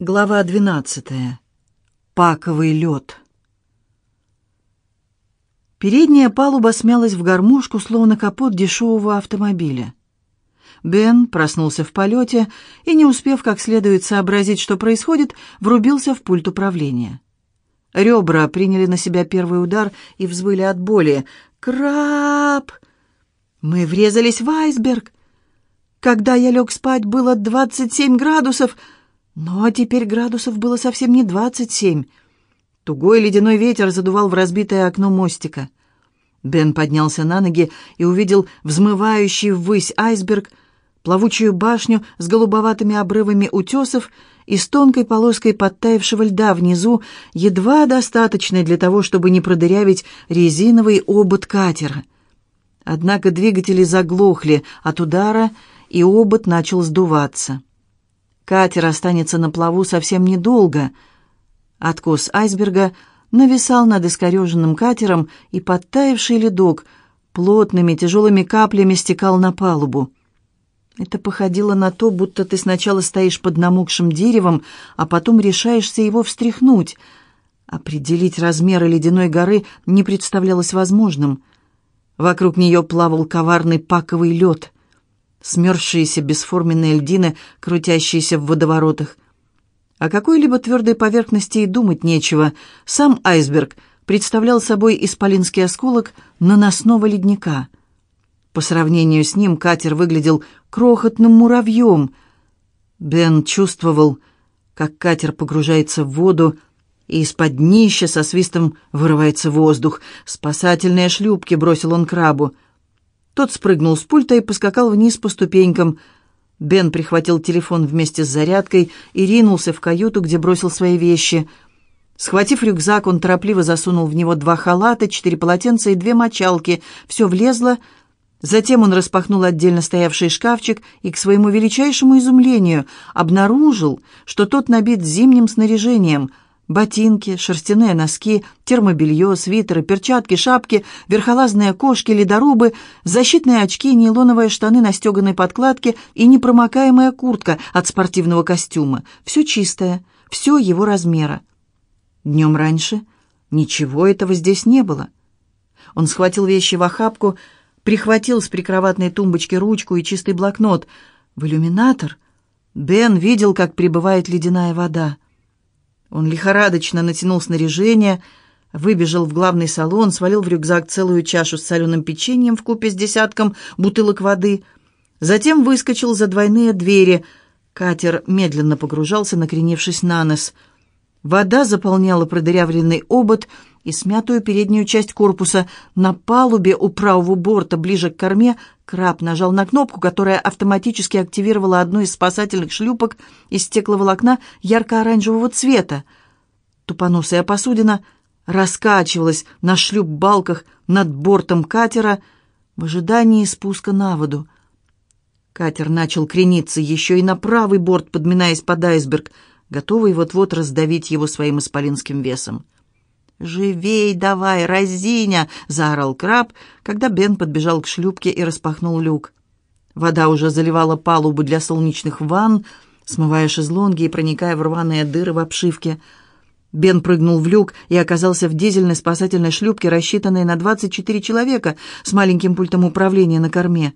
Глава 12. Паковый лед. Передняя палуба смялась в гармошку, словно капот дешевого автомобиля. Бен проснулся в полете и, не успев как следует сообразить, что происходит, врубился в пульт управления. Ребра приняли на себя первый удар и взвыли от боли. «Краб!» «Мы врезались в айсберг!» «Когда я лег спать, было 27 градусов!» Но теперь градусов было совсем не двадцать семь. Тугой ледяной ветер задувал в разбитое окно мостика. Бен поднялся на ноги и увидел взмывающий ввысь айсберг, плавучую башню с голубоватыми обрывами утесов и с тонкой полоской подтаявшего льда внизу, едва достаточной для того, чтобы не продырявить резиновый обод катера. Однако двигатели заглохли от удара, и обод начал сдуваться. Катер останется на плаву совсем недолго. Откос айсберга нависал над искореженным катером, и подтаявший ледок плотными тяжелыми каплями стекал на палубу. Это походило на то, будто ты сначала стоишь под намокшим деревом, а потом решаешься его встряхнуть. Определить размеры ледяной горы не представлялось возможным. Вокруг нее плавал коварный паковый лед смерзшиеся бесформенные льдины, крутящиеся в водоворотах. О какой-либо твердой поверхности и думать нечего. Сам айсберг представлял собой исполинский осколок наносного ледника. По сравнению с ним катер выглядел крохотным муравьем. Бен чувствовал, как катер погружается в воду, и из-под днища со свистом вырывается воздух. «Спасательные шлюпки!» — бросил он крабу. Тот спрыгнул с пульта и поскакал вниз по ступенькам. Бен прихватил телефон вместе с зарядкой и ринулся в каюту, где бросил свои вещи. Схватив рюкзак, он торопливо засунул в него два халата, четыре полотенца и две мочалки. Все влезло. Затем он распахнул отдельно стоявший шкафчик и, к своему величайшему изумлению, обнаружил, что тот набит зимним снаряжением — Ботинки, шерстяные носки, термобелье, свитеры, перчатки, шапки, верхолазные кошки, ледорубы, защитные очки, нейлоновые штаны на стеганой подкладке и непромокаемая куртка от спортивного костюма. Все чистое, все его размера. Днем раньше ничего этого здесь не было. Он схватил вещи в охапку, прихватил с прикроватной тумбочки ручку и чистый блокнот. В иллюминатор Бен видел, как прибывает ледяная вода. Он лихорадочно натянул снаряжение, выбежал в главный салон, свалил в рюкзак целую чашу с соленым печеньем в купе с десятком бутылок воды. Затем выскочил за двойные двери. Катер медленно погружался, накренившись на нос. Вода заполняла продырявленный обод и смятую переднюю часть корпуса. На палубе у правого борта, ближе к корме, краб нажал на кнопку, которая автоматически активировала одну из спасательных шлюпок из стекловолокна ярко-оранжевого цвета. Тупоносая посудина раскачивалась на шлюп-балках над бортом катера в ожидании спуска на воду. Катер начал крениться еще и на правый борт, подминаясь под айсберг, готовый вот-вот раздавить его своим исполинским весом. «Живей давай, разиня!» — заорал краб, когда Бен подбежал к шлюпке и распахнул люк. Вода уже заливала палубу для солнечных ванн, смывая шезлонги и проникая в рваные дыры в обшивке. Бен прыгнул в люк и оказался в дизельной спасательной шлюпке, рассчитанной на 24 человека с маленьким пультом управления на корме.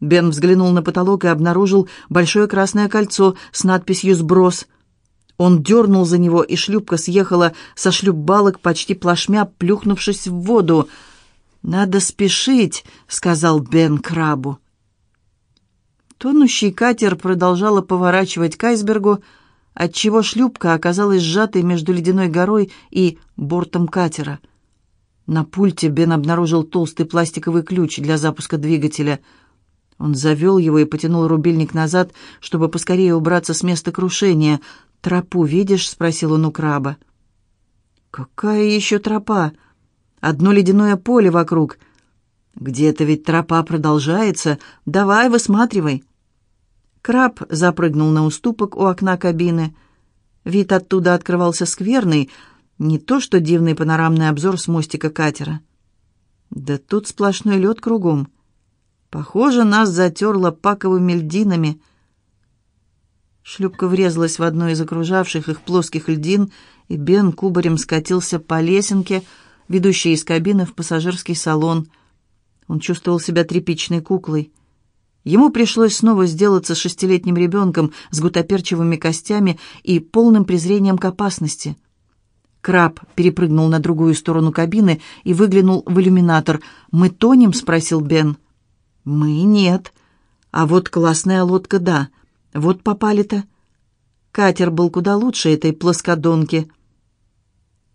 Бен взглянул на потолок и обнаружил большое красное кольцо с надписью «Сброс». Он дернул за него, и шлюпка съехала со шлюпбалок почти плашмя, плюхнувшись в воду. «Надо спешить», — сказал Бен крабу. Тонущий катер продолжала поворачивать к айсбергу, отчего шлюпка оказалась сжатой между ледяной горой и бортом катера. На пульте Бен обнаружил толстый пластиковый ключ для запуска двигателя. Он завел его и потянул рубильник назад, чтобы поскорее убраться с места крушения. «Тропу видишь?» — спросил он у краба. «Какая еще тропа? Одно ледяное поле вокруг. Где-то ведь тропа продолжается. Давай, высматривай». Краб запрыгнул на уступок у окна кабины. Вид оттуда открывался скверный, не то что дивный панорамный обзор с мостика катера. Да тут сплошной лед кругом. Похоже, нас затерло паковыми льдинами — Шлюпка врезалась в одну из окружавших их плоских льдин, и Бен кубарем скатился по лесенке, ведущей из кабины в пассажирский салон. Он чувствовал себя тряпичной куклой. Ему пришлось снова сделаться шестилетним ребенком с гутоперчивыми костями и полным презрением к опасности. Краб перепрыгнул на другую сторону кабины и выглянул в иллюминатор. «Мы тонем?» — спросил Бен. «Мы нет. А вот классная лодка, да. Вот попали-то». Катер был куда лучше этой плоскодонки.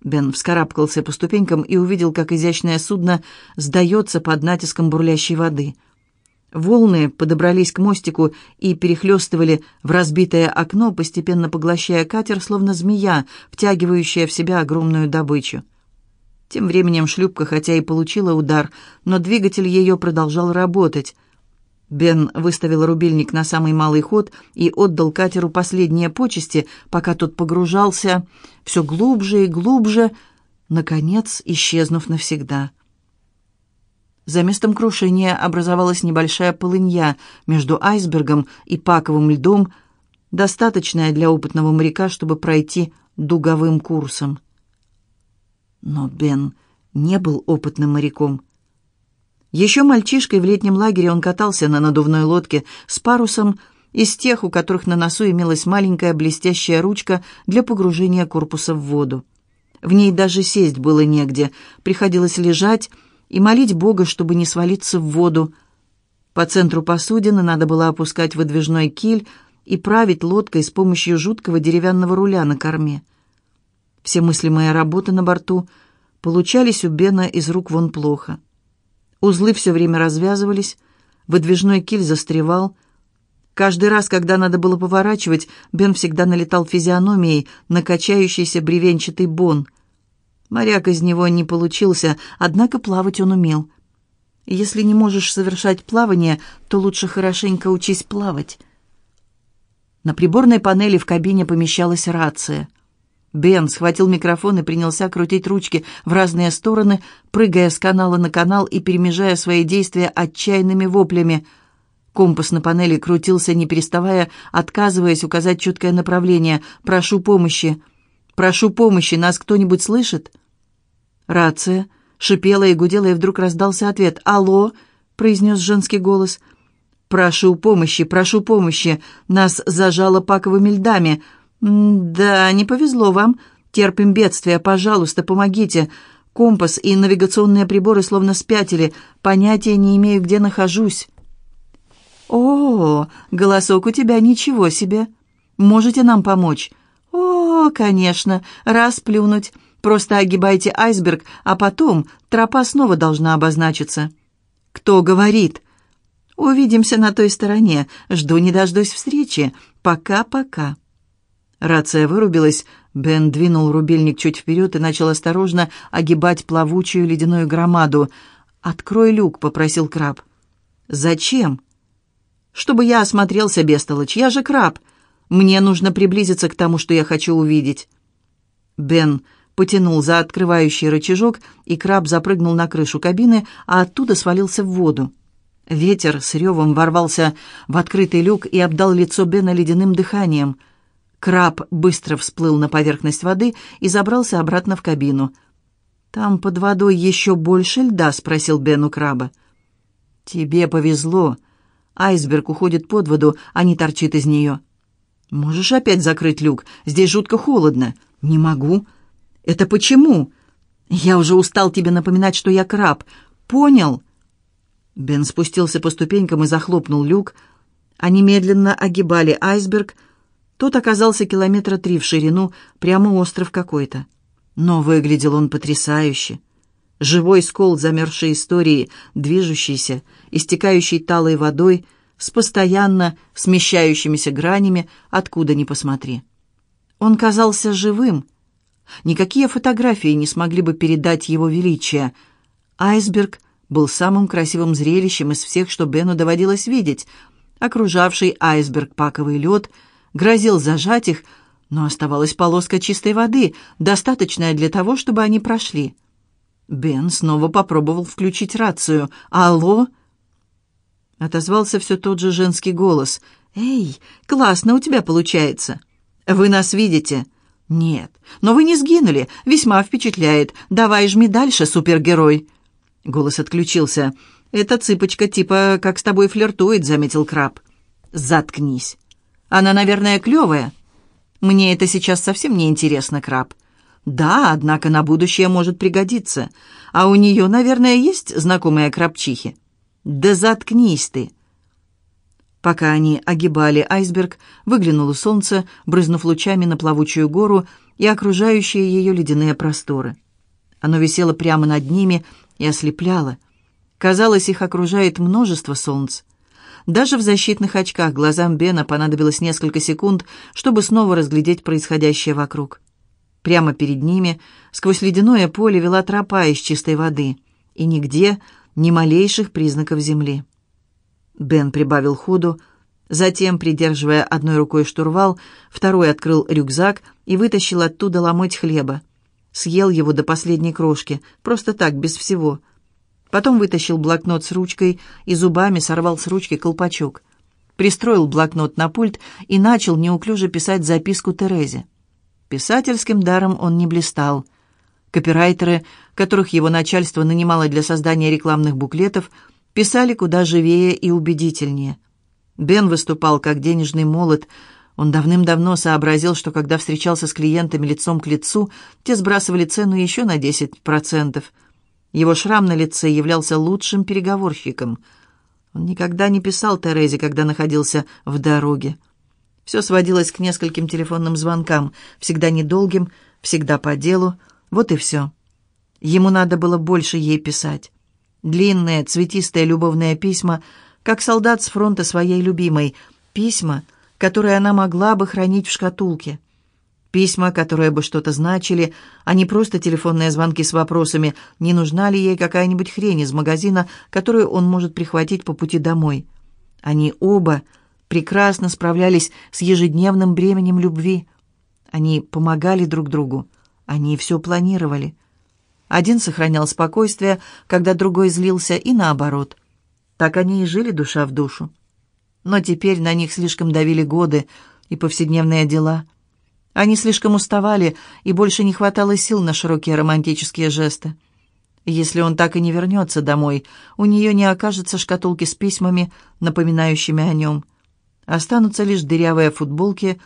Бен вскарабкался по ступенькам и увидел, как изящное судно сдается под натиском бурлящей воды — Волны подобрались к мостику и перехлестывали в разбитое окно, постепенно поглощая катер, словно змея, втягивающая в себя огромную добычу. Тем временем шлюпка, хотя и получила удар, но двигатель ее продолжал работать. Бен выставил рубильник на самый малый ход и отдал катеру последние почести, пока тот погружался все глубже и глубже, наконец исчезнув навсегда. За местом крушения образовалась небольшая полынья между айсбергом и паковым льдом, достаточная для опытного моряка, чтобы пройти дуговым курсом. Но Бен не был опытным моряком. Еще мальчишкой в летнем лагере он катался на надувной лодке с парусом, из тех, у которых на носу имелась маленькая блестящая ручка для погружения корпуса в воду. В ней даже сесть было негде, приходилось лежать, и молить Бога, чтобы не свалиться в воду. По центру посудины надо было опускать выдвижной киль и править лодкой с помощью жуткого деревянного руля на корме. Все мыслимые работы на борту получались у Бена из рук вон плохо. Узлы все время развязывались, выдвижной киль застревал. Каждый раз, когда надо было поворачивать, Бен всегда налетал физиономией на качающийся бревенчатый бон — Моряк из него не получился, однако плавать он умел. Если не можешь совершать плавание, то лучше хорошенько учись плавать. На приборной панели в кабине помещалась рация. Бен схватил микрофон и принялся крутить ручки в разные стороны, прыгая с канала на канал и перемежая свои действия отчаянными воплями. Компас на панели крутился, не переставая, отказываясь указать четкое направление. «Прошу помощи! Прошу помощи! Нас кто-нибудь слышит?» Рация шипела и гудела, и вдруг раздался ответ. «Алло!» — произнес женский голос. «Прошу помощи, прошу помощи! Нас зажало паковыми льдами!» «Да, не повезло вам. Терпим бедствие. Пожалуйста, помогите!» Компас и навигационные приборы словно спятили. Понятия не имею, где нахожусь. «О, голосок у тебя ничего себе! Можете нам помочь?» «О, конечно, раз плюнуть. Просто огибайте айсберг, а потом тропа снова должна обозначиться. Кто говорит? Увидимся на той стороне. Жду не дождусь встречи. Пока-пока. Рация вырубилась. Бен двинул рубильник чуть вперед и начал осторожно огибать плавучую ледяную громаду. «Открой люк», — попросил краб. «Зачем?» «Чтобы я осмотрелся, бестолочь. Я же краб. Мне нужно приблизиться к тому, что я хочу увидеть». Бен потянул за открывающий рычажок, и краб запрыгнул на крышу кабины, а оттуда свалился в воду. Ветер с ревом ворвался в открытый люк и обдал лицо Бена ледяным дыханием. Краб быстро всплыл на поверхность воды и забрался обратно в кабину. «Там под водой еще больше льда?» — спросил Бен у краба. «Тебе повезло. Айсберг уходит под воду, а не торчит из нее». «Можешь опять закрыть люк? Здесь жутко холодно». «Не могу. «Это почему?» «Я уже устал тебе напоминать, что я краб. Понял?» Бен спустился по ступенькам и захлопнул люк. Они медленно огибали айсберг. Тот оказался километра три в ширину, прямо остров какой-то. Но выглядел он потрясающе. Живой скол замерзшей истории, движущийся, истекающий талой водой, с постоянно смещающимися гранями, откуда ни посмотри. Он казался живым, Никакие фотографии не смогли бы передать его величие. Айсберг был самым красивым зрелищем из всех, что Бену доводилось видеть. Окружавший айсберг паковый лед грозил зажать их, но оставалась полоска чистой воды, достаточная для того, чтобы они прошли. Бен снова попробовал включить рацию. «Алло?» Отозвался все тот же женский голос. «Эй, классно у тебя получается. Вы нас видите?» «Нет, но вы не сгинули. Весьма впечатляет. Давай жми дальше, супергерой». Голос отключился. «Эта цыпочка типа как с тобой флиртует», — заметил краб. «Заткнись. Она, наверное, клевая». «Мне это сейчас совсем не интересно, краб». «Да, однако на будущее может пригодиться. А у нее, наверное, есть знакомые крабчихи?» «Да заткнись ты!» Пока они огибали айсберг, выглянуло солнце, брызнув лучами на плавучую гору и окружающие ее ледяные просторы. Оно висело прямо над ними и ослепляло. Казалось, их окружает множество солнц. Даже в защитных очках глазам Бена понадобилось несколько секунд, чтобы снова разглядеть происходящее вокруг. Прямо перед ними, сквозь ледяное поле, вела тропа из чистой воды, и нигде ни малейших признаков земли. Бен прибавил ходу, затем, придерживая одной рукой штурвал, второй открыл рюкзак и вытащил оттуда ломоть хлеба. Съел его до последней крошки, просто так, без всего. Потом вытащил блокнот с ручкой и зубами сорвал с ручки колпачок. Пристроил блокнот на пульт и начал неуклюже писать записку Терезе. Писательским даром он не блистал. Копирайтеры, которых его начальство нанимало для создания рекламных буклетов, писали куда живее и убедительнее. Бен выступал как денежный молот. Он давным-давно сообразил, что когда встречался с клиентами лицом к лицу, те сбрасывали цену еще на 10%. Его шрам на лице являлся лучшим переговорщиком. Он никогда не писал Терезе, когда находился в дороге. Все сводилось к нескольким телефонным звонкам, всегда недолгим, всегда по делу. Вот и все. Ему надо было больше ей писать. Длинные, цветистые любовные письма, как солдат с фронта своей любимой. Письма, которые она могла бы хранить в шкатулке. Письма, которые бы что-то значили, а не просто телефонные звонки с вопросами, не нужна ли ей какая-нибудь хрень из магазина, которую он может прихватить по пути домой. Они оба прекрасно справлялись с ежедневным бременем любви. Они помогали друг другу. Они все планировали. Один сохранял спокойствие, когда другой злился, и наоборот. Так они и жили душа в душу. Но теперь на них слишком давили годы и повседневные дела. Они слишком уставали, и больше не хватало сил на широкие романтические жесты. Если он так и не вернется домой, у нее не окажется шкатулки с письмами, напоминающими о нем. Останутся лишь дырявые футболки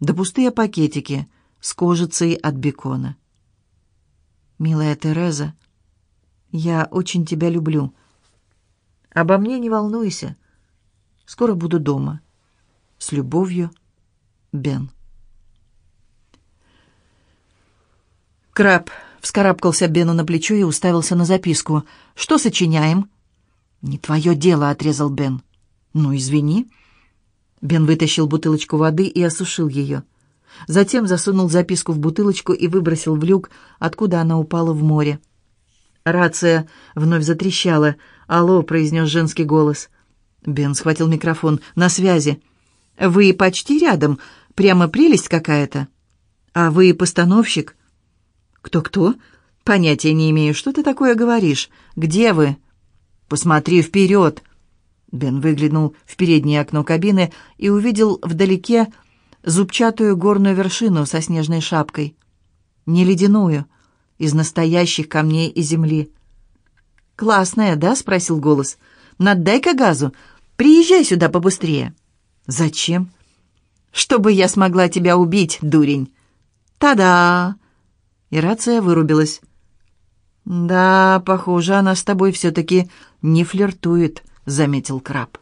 да пустые пакетики с кожицей от бекона. «Милая Тереза, я очень тебя люблю. Обо мне не волнуйся. Скоро буду дома. С любовью, Бен». Краб вскарабкался Бену на плечо и уставился на записку. «Что сочиняем?» «Не твое дело», — отрезал Бен. «Ну, извини». Бен вытащил бутылочку воды и осушил ее. Затем засунул записку в бутылочку и выбросил в люк, откуда она упала в море. Рация вновь затрещала. «Алло», — произнес женский голос. Бен схватил микрофон. «На связи». «Вы почти рядом. Прямо прелесть какая-то». «А вы постановщик?» «Кто-кто?» «Понятия не имею. Что ты такое говоришь? Где вы?» «Посмотри вперед!» Бен выглянул в переднее окно кабины и увидел вдалеке зубчатую горную вершину со снежной шапкой. Не ледяную, из настоящих камней и земли. «Классная, да?» — спросил голос. «Надай-ка газу. Приезжай сюда побыстрее». «Зачем?» «Чтобы я смогла тебя убить, дурень». «Та-да!» И рация вырубилась. «Да, похоже, она с тобой все-таки не флиртует», — заметил краб.